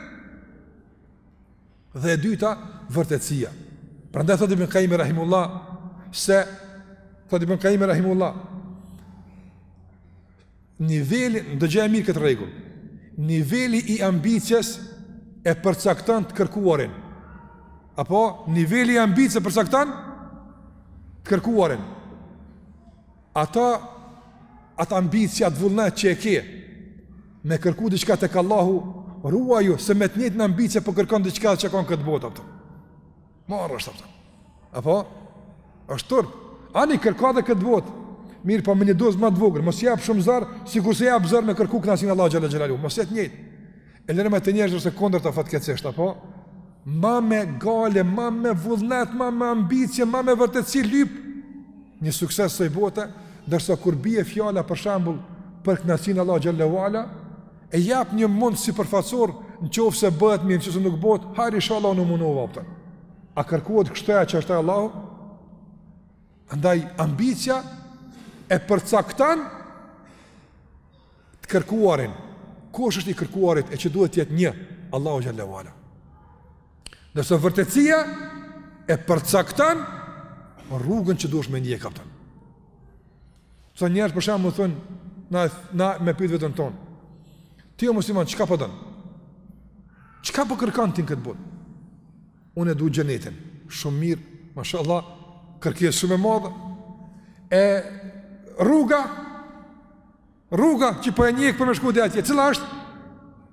Dhe e dyta, vërtetësia. Prandaj thotë Ibn Qayyim rahimehullah se thotë Ibn Qayyim rahimehullah niveli, dëgjoje mirë këtë rregull, niveli i ambicies e përcakton të kërkuarin. Apo, niveli i ambicies e përcakton të kërkuarin. Ata, atë ambicie, atë vullnet që e ke, me kërku diçka tek Allahu, ruaju, se me të njëjtën ambicie po kërkon diçka që ka në këtë botë, a kupton. Marre është ato. Apo? është turp. Ani kërko edhe këtë botë. Mirëpo me një dozë ma të vogël, mos jap shumë zor, sikurse jap zor me kërku kënaqësinë Allahu xhalla xhelalu. Mos jetë njëjt. E lëre ma të njëjtë se e kundërta fatkeqësisht apo? Ma me gajle, ma me vullnet, ma me ambicie, ma me vërtetësi lyp një sukses kësaj bote, ndërsa kur bie fjala për shembull për kënaqësinë Allahu xhalla xhelalu, E jap një mund sipërfaqësor në qofë se bëhet mirë, në qofë se nuk bëhet, hajr inshallah u munduva, a kupton. A kërkohet kështu ajo që është te Allahu? Andaj, ambicia e përcakton të kërkuarin. Kush është i kërkuari yt e që duhet të jetë një? Allahu xhele ue ala. Ndërsa vërtetësia e përcakton rrugën që duhet me ndjek, a kupton. Sa njerëz për shembull thonë na na me pyet veten tonë. Ti o musliman çka po don? Çka po kërkon ti në këtë botë? Unë e du xhenetin. Shumë mirë, mashallah, kërkesë shumë e madhe. E rruga rruga që po e ndjek për me shku ti atje, cila është?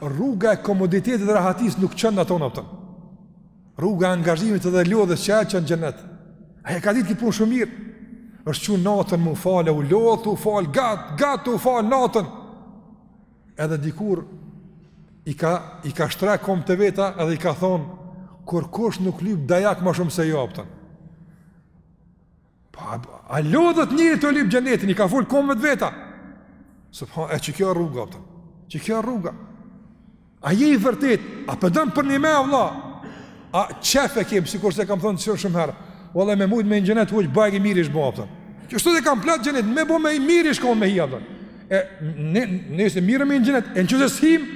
Rruga e komoditetit dhe rahatisë nuk çon n'ato, a pton. Rruga e angazhimit dhe lodhjes që e çon n'xhenet. Ai e ka ditë kit punë shumë mirë. Është çu natën me u fal, u lodhë, u falë, gatë, gatë, u falë, natën. Edhe dikur i ka, i ka shtri komt e veta edhe i ka thonë, kurkush nuk lyp dajak ma shumë se ju, a pton. Po, a lodhet njeri tu lyp xhenetin, i ka fol komve t'veta. Subhanallah, qe kjo rruga, pton. Qe kjo rruga. A je i vërtet, a pe don përnime vlla, a qef e kem, sikurse kam thonë shumë herë, o me mujt me hi n'xhenet, hoqë bajagi mirë ish bo, pton. Qeshtu edhe kam platë xhenet, me bo me i mirë ish kon me hi, a pton. E, ne, ne se mirë me hi n'xhenet, e në që se s'him,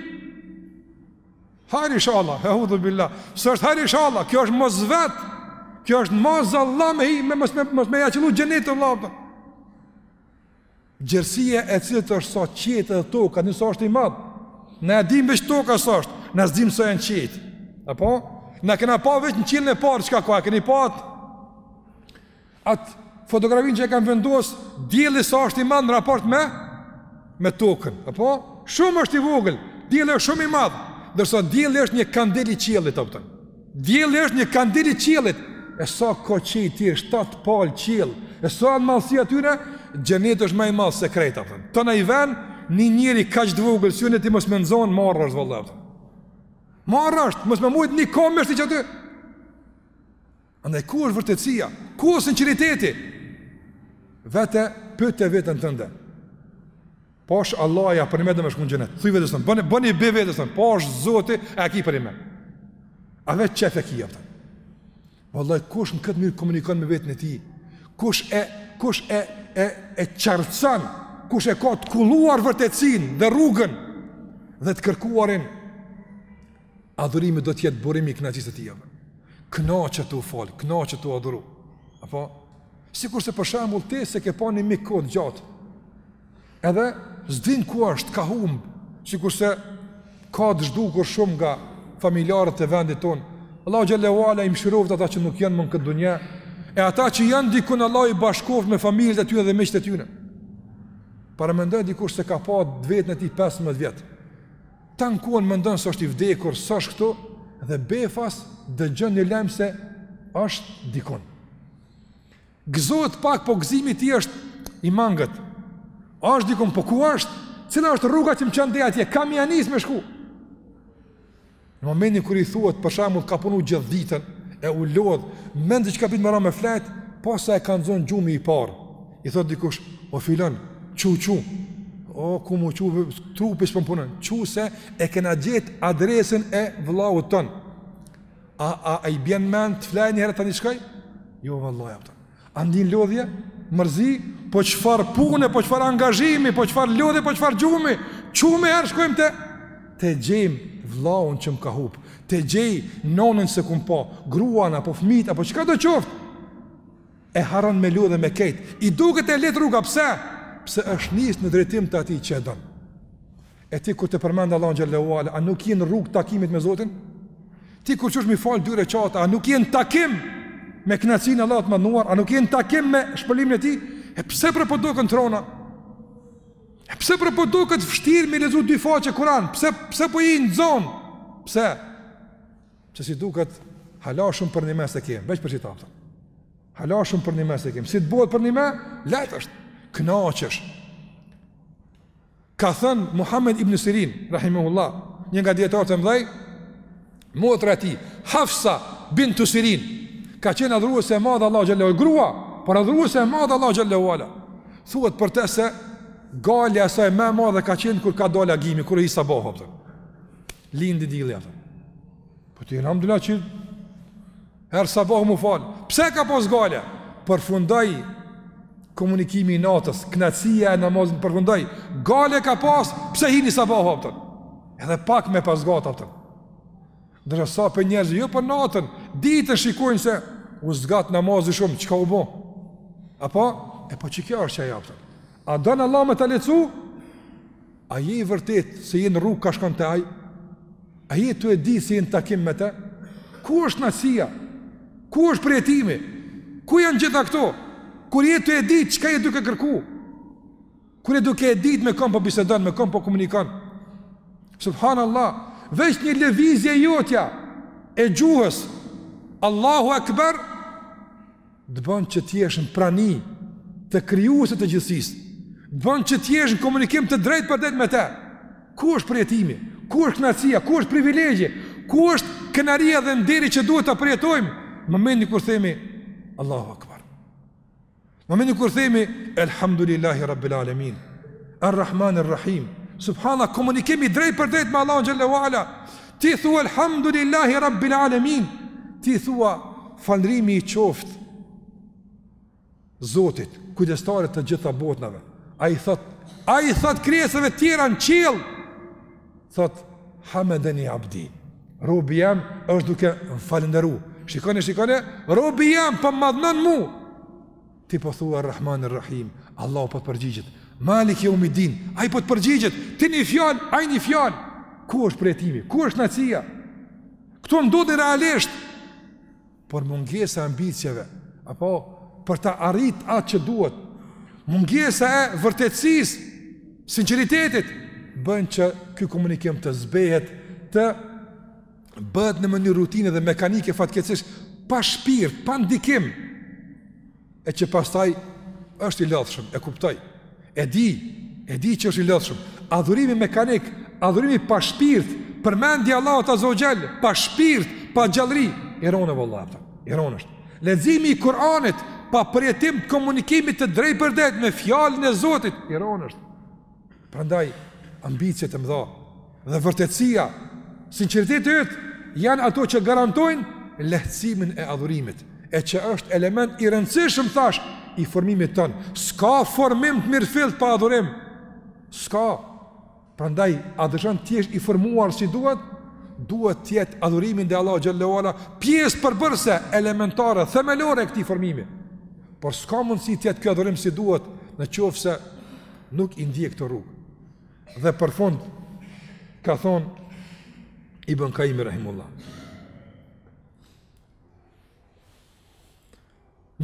Hajr ishalla, eudhubilah, s'është hajr ishalla, kjo është mos vet, kjo është mazallah me hi, me mos me, mos me ja qëllu xhenetit Allah për. Gjersia e cilit është sa qiejt dhe toka, njësa është i madh, na e dim veç toka sa është, na s'dim sa janë qiejt, apo? Na kena pa veç në qiellin e parë, çka ka, e keni pa atë? At fotografin që e kanë vendos dielli sa është i madh në raport me me tokën. Apo shumë është i vogël, dielli është shumë i madh. Ndërsa dielli është një kandil i qiellit, apo. Dielli është një kandil i qiellit. E sa ka qiell ti shtatë palë qiell. E sa asht madhësia e tyne, xheneti është më i madh se krejt apo. Tani vend një njeri kaq të vogël si unë e ti mos me nxon, marre është vallahi. Marre është, mos me mujt një komë me shti aty. Andaj ku është vërtetësia? Ku është sinqeriteti? Vete, pyte veten tënde. Pash Allahin a përnime don me shku n'xhenet. Thuaj vetes tënde, bëni bëni be vetes tënde. Pash Zotin a e ki përnime. A veç qef e ki, a pton. Vallai kush në këtë mënyrë komunikon me veten e tij? Kush e kush e e e qartëson? Kush e ka të kulluar vërtetësinë dhe rrugën dhe të kërkuarin Adhurimi do të jetë burimi i kënaqësisë të tijave. Kënaqet tu u fal, kënaqet tu adhuru. Apo sikurse për shembull ti s'e ke pa një mik kohë t'gjatë. Edhe s'din ku është, ka humb, sikurse ka të zhdukur shumë nga familjarët e vendit ton. Allahu xhele ue ala i mëshiroft ata që nuk janë më në këtë dunja. E ata që janë dikun Allahu i bashkoft me familjet e tyre dhe miqtë e tyre. Paramendoj dikush s'e ka pa t'vetin e tij 15 vjet. Tan kohën mendon se është i vdekur, s'është këtu dhe befas dëgjon një lajm se është dikun. Gëzohet pak, po gëzimi i tij është i mangët. A është dikun, po ku është? Cila është rruga që më çon deri atje? Kah me ja nis me shku. Në momentin kur i thuhet për shembull ka punu gjithë ditën e u lodh, memzi që ka prit me ra me flet, posa e ka nxon gjumi i parë. I thot dikush, o filan, çu çu, o ku mu çu, trupi s'po m'punon, çu se e kena gjet adresën e vllaut ton. A, a, a i bjen mend të flej një herë tani shkoj? Jo, vallahi, apet. A ndin lodhje, mërzi, po çfar pune, po çfar angazhimi, po çfar lodhje, po çfar gjumi, çu meherë shkojmë të, të gjejmë vllaun që më ka hup, të gjejmë nonën se kum pa, gruan, apo fmijt, apo çka do qoftë, E harron m'u lodh e me krejt I duket e leht rruga pse Pse është nis në drejtim të atij që e don E ti kur të përmend Allahun xhelle ve ala A nuk je n'rrugë takimit me Zotin Ti kur çohesh m'i fal dy reqate A nuk je n'takim Me knaqsinë e Allahut të madhnuar A nuk je n'takim me shpëtimin e tij E pse pra po duken t'rona E pse pra po duket fshtir m'i lexu dy faqe kuran Pse, pse po je n'zor Pse Pse si duket, hala s'jem për nime, s'e kem veç për si t'kuptoni. Hala s'jem për nime, s'e kem. Si të bohet për nime, lehtë është, knaqësh. Ka thënë Muhammed ibni Sirin, Rahimehullah, një nga dijetarët e mdhej, motra e tij, Hafsa bintu Sirin, ka qenë adhuruese e madhe Allahut xhelle, grua, por adhuruese e madhe Allahut xhelle ve ala. Thuhet për te se, gajle e saj ma e madhe ka qenë kur ka dal agimi, kur hi sabahu, a kupton. Lindi dilli a kupton. Po ti alhamdulillah që hini sabahu m'u fal. Pse ka pas gajle? Përfundoi komunikimi i natës, knaqsia e namazit përfundoi. Gajle ka pas, pse hini sabahu, a kupton? Edhe pak me pas zgat, a kupton. Ndërsa sot pe njerëzit jo për natën, ditën shikojnë se u zgat namazi shumë, çka u bë? Apo e po çka është ajo, a kupton? A don Allah me ta lehtsu? A je i vërtet se je në rrugë kah shkon te aj? A je tu e dit se je në takim me te? Ku është knaqsia? Ku është përjetimi? Ku janë gjitha këto? Kur je tu e dit çka je duke kërku? Kur je duke e dit me kom po bisedon, me kom po komunikon? Subhanallah, veç një lëvizje e jotja e gjuhës, Allahu Akbar, Të bën që të jesh në prani të krijuesit të gjithësisë. Të bën që të jesh në komunikim të drejtpërdrejtë me të. Ku është përjetimi? Ku është kënaqësia? Ku është privilegji? Ku është krenaria dhe nderi që duhet ta përjetojmë? Në momentin kur themi Allahu Akbar. Në momentin kur themi Elhamdulillahi Rabbil Alamin. Ar-Rahman Ar-Rahim. Subhanallah komunikimi i drejtpërdrejt me Allahun xhelle ve ala. Ti thua Elhamdulillahi Rabbil Alemin, ti thua falnderimi i qoftë Zotit, kujdestarit të gjitha botnave. Ai thot, ai thot krijesave tjera në qiell, thot, hamedeni abdi, robi jem është duke më falenderu, shikone, shikone, robi jem po m'madhnon mu, Ti po thua Rahmani Rrahim, Allahu po të përgjigjet. Malik jeumiddin, ai po të përgjigjet. Ti një fjalë, ai një fjalë. Ku është përjetimi? Ku është nacia? Këto ndodhin realisht. Por mungesa e ambicieve, apo për të arrit atë që duhet, mungesa e vërtetësisë, sinqeritetit bën që ky komunikim të zbehet të bëhet në mënyrë rutinë dhe mekanike fatkeqësisht pa shpirt, pa ndikim. E që pastaj është i lodhshëm, e kuptoj. E di, e di që është i lodhshëm. Adhurimi mekanik, adhurimi pa shpirt, përmendja Allahut Azze ue Xhel, pa shpirt, pa gjallëri, i ronë vallahi. I ronë është. Leximi i Kuranit pa përjetim të komunikimit të drejtpërdrejtë me fjalën e Zotit, i ronë. Prandaj ambiciet e mëdha dhe vërtetësia, sinqeriteti yt janë ato që garantojnë lehtësimin e adhurimit, e që është element i rëndësishëm thashë i formimit tonë. S'ka formim të mirëfillt pa adhurim. S'ka. Prandaj a dëshiron të jesh i formuar si duhet? Duhet të jetë adhurimi ndaj Allahut xhele ue ala pjesë përbërëse elementare, themelore e këtij formimi. Por s'ka mundësi të jetë ky adhurim si duhet, në qoftë se nuk i ndjek këto rrugë. Dhe për fund, ka thonë Ibn Kajjimi rahimehullah.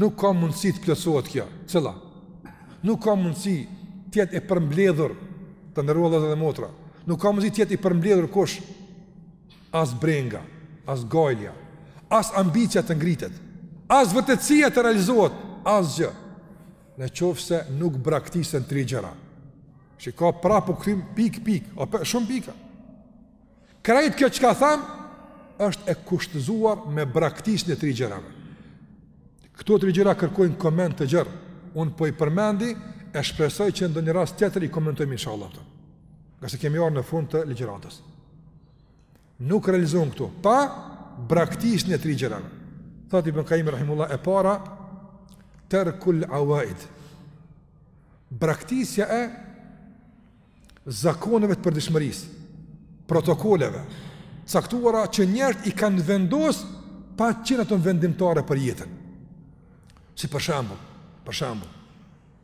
Nuk ka mundësi të plotësohet kjo, cila? Nuk ka mundësi të jetë e përmbledhur, të nderuar vëllezër dhe motra. Nuk ka mundësi të jetë i përmbledhur kush as brenga, as gajlja, as ambicja të ngritet, as vërtetësia të realizohet, asgjë. Në qoftë se nuk braktisen tri gjëra. Shiko prapë u kthym pikë, pikë, o pe, shumë pika. Krejt kjo çka thamë, është e kushtëzuar me braktisjen e tri gjërave. Këto tri gjëra kërkojnë koment të gjerë. Unë po i përmendi e shpresoj që ndonjë rast tjetër i komentojmë inshallah. Ngase kemi ardh në fund të ligjëratës. Nuk realizohen këto, pa braktisjen e tri gjërave. Thotë Ibn Kajjim rahimehullah e para terkul awaid. Braktisja e zakoneve të përditshmërisë, protokolleve të caktuara që njerëzit i kanë vendos pa qenë ato vendimtare për jetën. Si për shembull, për shembull,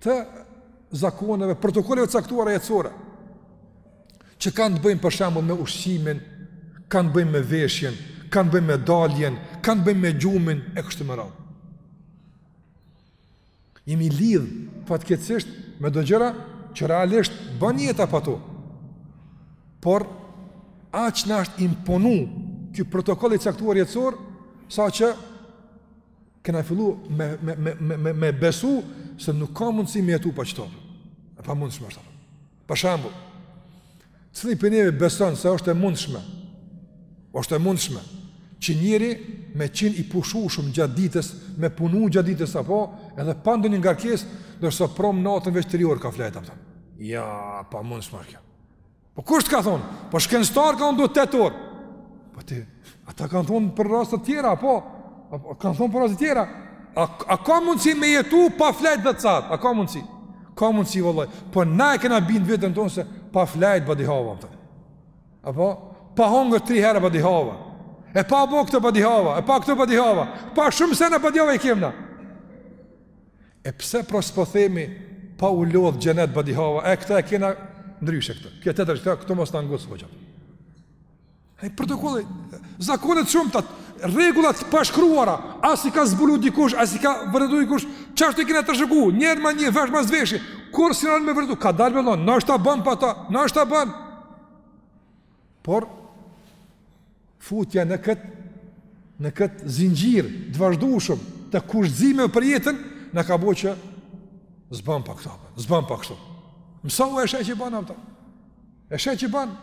të zakoneve, protokolleve të caktuara jetësore që kanë të bëjnë për shembull me ushqimin, kanë të bëjnë me veshjen, kanë të bëjnë me daljen, kanë të bëjnë me gjumin e kështu me radhë. Jemi lidh fatkeqësisht me do gjëra që realisht bën jeta pa to. Por aq na është imponu ky protokoll i caktuar jetësor, saqë Kena fillu me, me, me, me, me, me besu se nuk ka mundësi me jetu pa qito. E pamundshme është. Për shembull, cili prej neve beson se është e mundshme, është e mundshme, që njeri me qenë i pushueshëm gjatë ditës, me punu gjatë ditës, apo edhe pa ndonjë ngarkesë, ndërsa mbrëmë natën veç tri orë ka flejtë, a po kupton. Ja, pamundshme kjo. Po kush të ka thonë? Po shkencëtarët kanë duhet 8 orë. Po ti, ata kanë thonë për raste të tjera, po. Apo kanë thonë për raste të tjera. A, a ka mundësi me jetu pa flajt dhjetë sahat? A ka mundësi? Ka mundësi, vëllaj. Po na e kena bindë vetën tonë se pa flajt badihava, të. Apo? Pa hongër tri herë badihava. E pa bo këtë badihava, e pa këtë badihava. Pa shumë sene badihava i kemna. E pse pra s'po themi pa u lodh xhenneti badihava, e këto e kena ndryshe këtë. Kjo të tërë, këtu mos në angusë, po qëtë. E protokolli, zakonet shumta, rregullat të pashkruara, as i ka zbulu dikush, as i ka vërtetu dikush, qashtu i kena trashëgu, një mas një, vesh mas veshi, kur shin me vërtetu, ka dalë ma vonë, nashta bën pa ta, nashta bën. Por futja në kët në kët zinxhir të vazhdueshëm të kushtëzimeve për jetën na ka bo që s'bën pa këto, s'bën pa kështu. Mësohu e sheh që bën, a po kupton. E sheh që bën.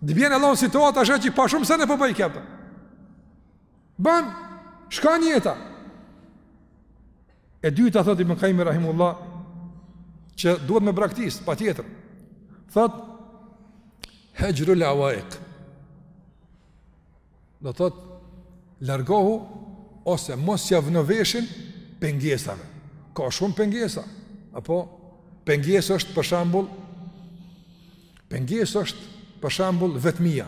Dhe bjen Allahu situata e sheh që pa shumë sene po bojka, a po kupton. Bën shkon jeta. E dyta thotë Ibn Kajimi rahimehullah që duhet me braktis, patjetër. Thotë, hexhrul avaik. Do thotë, largohu ose mos ja vno veshin pengesave. Ka shumë pengesa. Apo, pengesë është për shembull Pengesë është, për shembull, vetmia.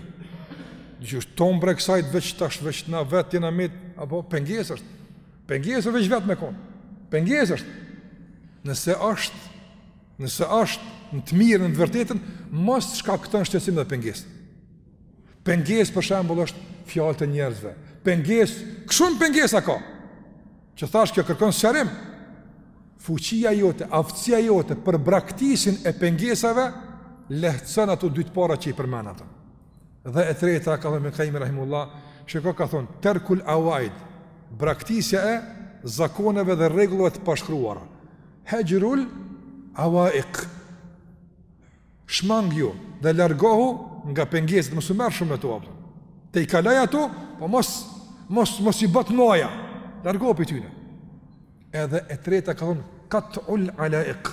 Qysh more bre kësaj veç tash veç na vet jena met apo pengesë është. Pengesë veç vet me kon. Pengesë është. Nëse është, nëse është në të mirën, në të vërtetën, mos t'shkakton shqetësim dhe pengesë. Pengesë për shembull është fjalët e njerëzve. Pengesë, ka shumë pengesa ka. Që thash kjo kërkon sqarim. Fuqia jote, aftësia jote për braktisin e pengesave lehtëson ato dy të para që i përmenda ato. Dhe e treta ka thënë Ibn Kajimi rahimehullah, shikoj ka thon terkul awaid, braktisja e zakoneve dhe rregullave të pashkruara. Hexhrul awaiq. Shmangju dhe largohu nga pengesat, mos u merr shumë me to apo. Tejkaloj ato, po mos mos mos i bot moja. Largohu prej tyne. Edhe e treta ka thon kat'ul alaiq.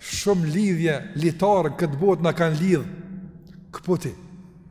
Shumë lidhje litarë për këtë botë na kanë lidh. Kputi.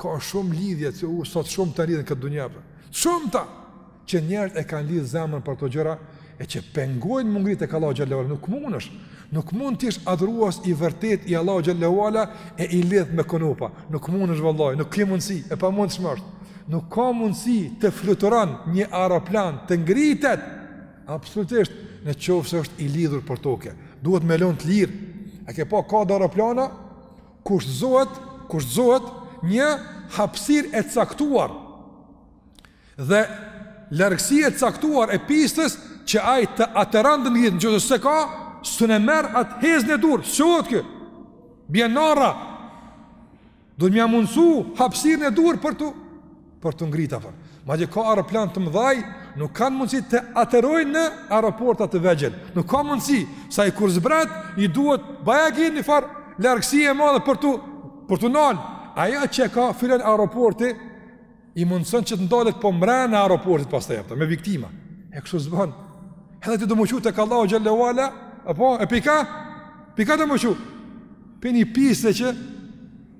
Ka shumë lidhje që sot shumë të lidhin në këtë dunja për. Shumta që njerëzit e kanë lidhë zemrën për ato gjëra e që pengojnë m'u ngrit tek Allahu xhallahu ala. Nuk mundesh, nuk mund të jesh adhurues i vërtet i Allahut xhallahu ala e i lidhë me konopa. Nuk mundesh vallahi, nuk ke mundësi, e pamundshme është. Nuk ka mundësi të fluturon një aeroplan të ngritet, absolutisht në qoftë se është i lidhur për toke. Duhet me lonë të lirë. A ke pa ka aeroplana, kushtëzohet, kushtëzohet një hapësirë e caktuar dhe largësi e caktuar e pistës që ai të ateron, nëse s'e ka, s'un e merr atë hëzin e duhur, s'çohet, kjo? Bjen n'ara. Do me ia mundësu hapësirën e duhur për t'u për t'u ngritur apo. Madje ka aeroplanë të mëdhaj, nuk kanë mundësi të aterojnë në aeroporta të vegjël. Nuk ka mundësi, se ai kur zbret, i duhet bajagi një farë largësi e madhe për të për t'u nal. Ajo që ka filan aeroporti i mundëson që të ndalet po mbrenda aeroportit pastaj apo me viktima. E kështu s'bon. Edhe ti do m'u çu tek Allahu xhallahu ala, po e prej ka? Prej ka do m'u çu? Prej ni piste që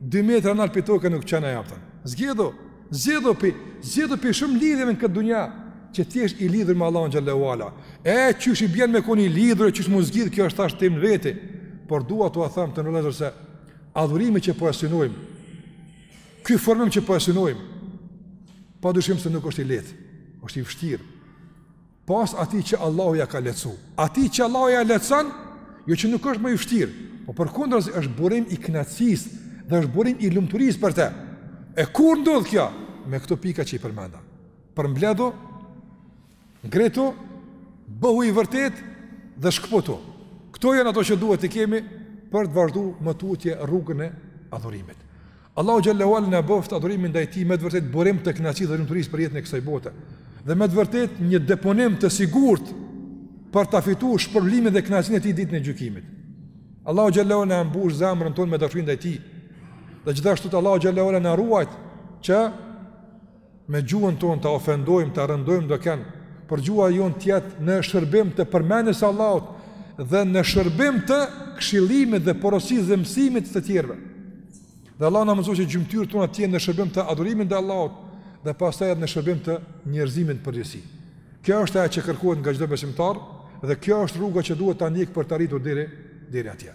2 metra nalt prej toke nuk çon ajo ata. Zgjidhu, zgjidhu prej, zgjidhu prej shumë lidhjeve në këtë dunja që të jesh i lidhur me Allahun xhallahu ala. E qysh i bjen me kon i lidhur, qysh m'u zgjidh kjo është tash temë n'veti. Por dua t'ua them të nderuar vllazën se adhurimi që po e synojmë, ky formim që po e synojmë, pa dyshim se nuk është i lehtë, është i vështirë. pas atij që Allahu ia ka lehtësu. Atij që Allahu ia lehtëson, jo që nuk është më i vështirë, por përkundrazi është burim i kënaqësisë dhe është burim i lumturisë për të. E kur ndodh kjo? Me këto pika që i përmenda. Përmbledhu, ngritu, bëhu i vërtet dhe shkëputu. Këto janë ato që duhet t'i kemi për të vazhdu më tutje rrugën e adhurimit. Allahu xhallahu ala na bëftë adhurimin ndaj Tij me të vërtetë burim të kënaqësisë dhe lumturisë për jetën e kësaj bote. Dhe me të vërtetë një deponim të sigurt për ta fituar shpërblimin dhe kënaqësinë e Tij ditën e gjykimit. Allahu xhallahu ala na e mbush zemrën tonë me dashuri ndaj Tij. Dhe gjithashtu Allahu xhallahu ala na ruajt që me gjuhën tonë ta ofendojmë, ta rëndojmë dikën, por gjuha jonë të jetë në shërbim të përmendjes së Allahut dhe në shërbim të këshillimit dhe porosisë dhe mësimit të tjerëve. Dhe Allahu na mundësoftë që gjymtyrët tona të jenë në shërbim të adhurimit të Allahut dhe pastaj edhe në shërbim të njerëzimit në përgjithësi. Kjo është ajo që kërkohet nga çdo besimtar dhe kjo është rruga që duhet ta ndjekë për të arritur deri, deri atje.